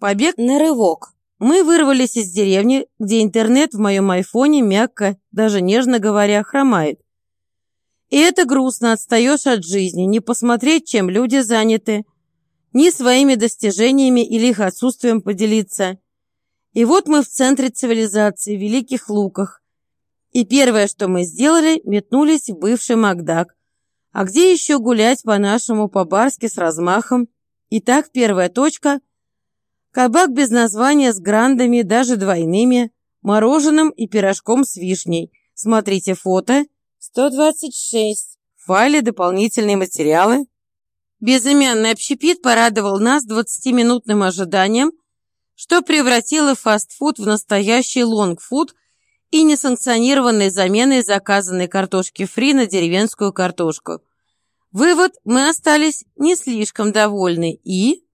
Побег на рывок. Мы вырвались из деревни, где интернет в моем айфоне мягко, даже нежно говоря, хромает. И это грустно, отстаешь от жизни, не посмотреть, чем люди заняты, ни своими достижениями или их отсутствием поделиться. И вот мы в центре цивилизации, в Великих Луках. И первое, что мы сделали, метнулись в бывший Макдак. А где еще гулять по-нашему, по-барски, с размахом? Итак, первая точка – кабак без названия, с грандами, даже двойными, мороженым и пирожком с вишней. Смотрите фото – 126. В файле дополнительные материалы. Безымянный общепит порадовал нас 20-минутным ожиданием, что превратило фастфуд в настоящий лонгфуд и несанкционированной заменой заказанной картошки фри на деревенскую картошку. Вывод – мы остались не слишком довольны и...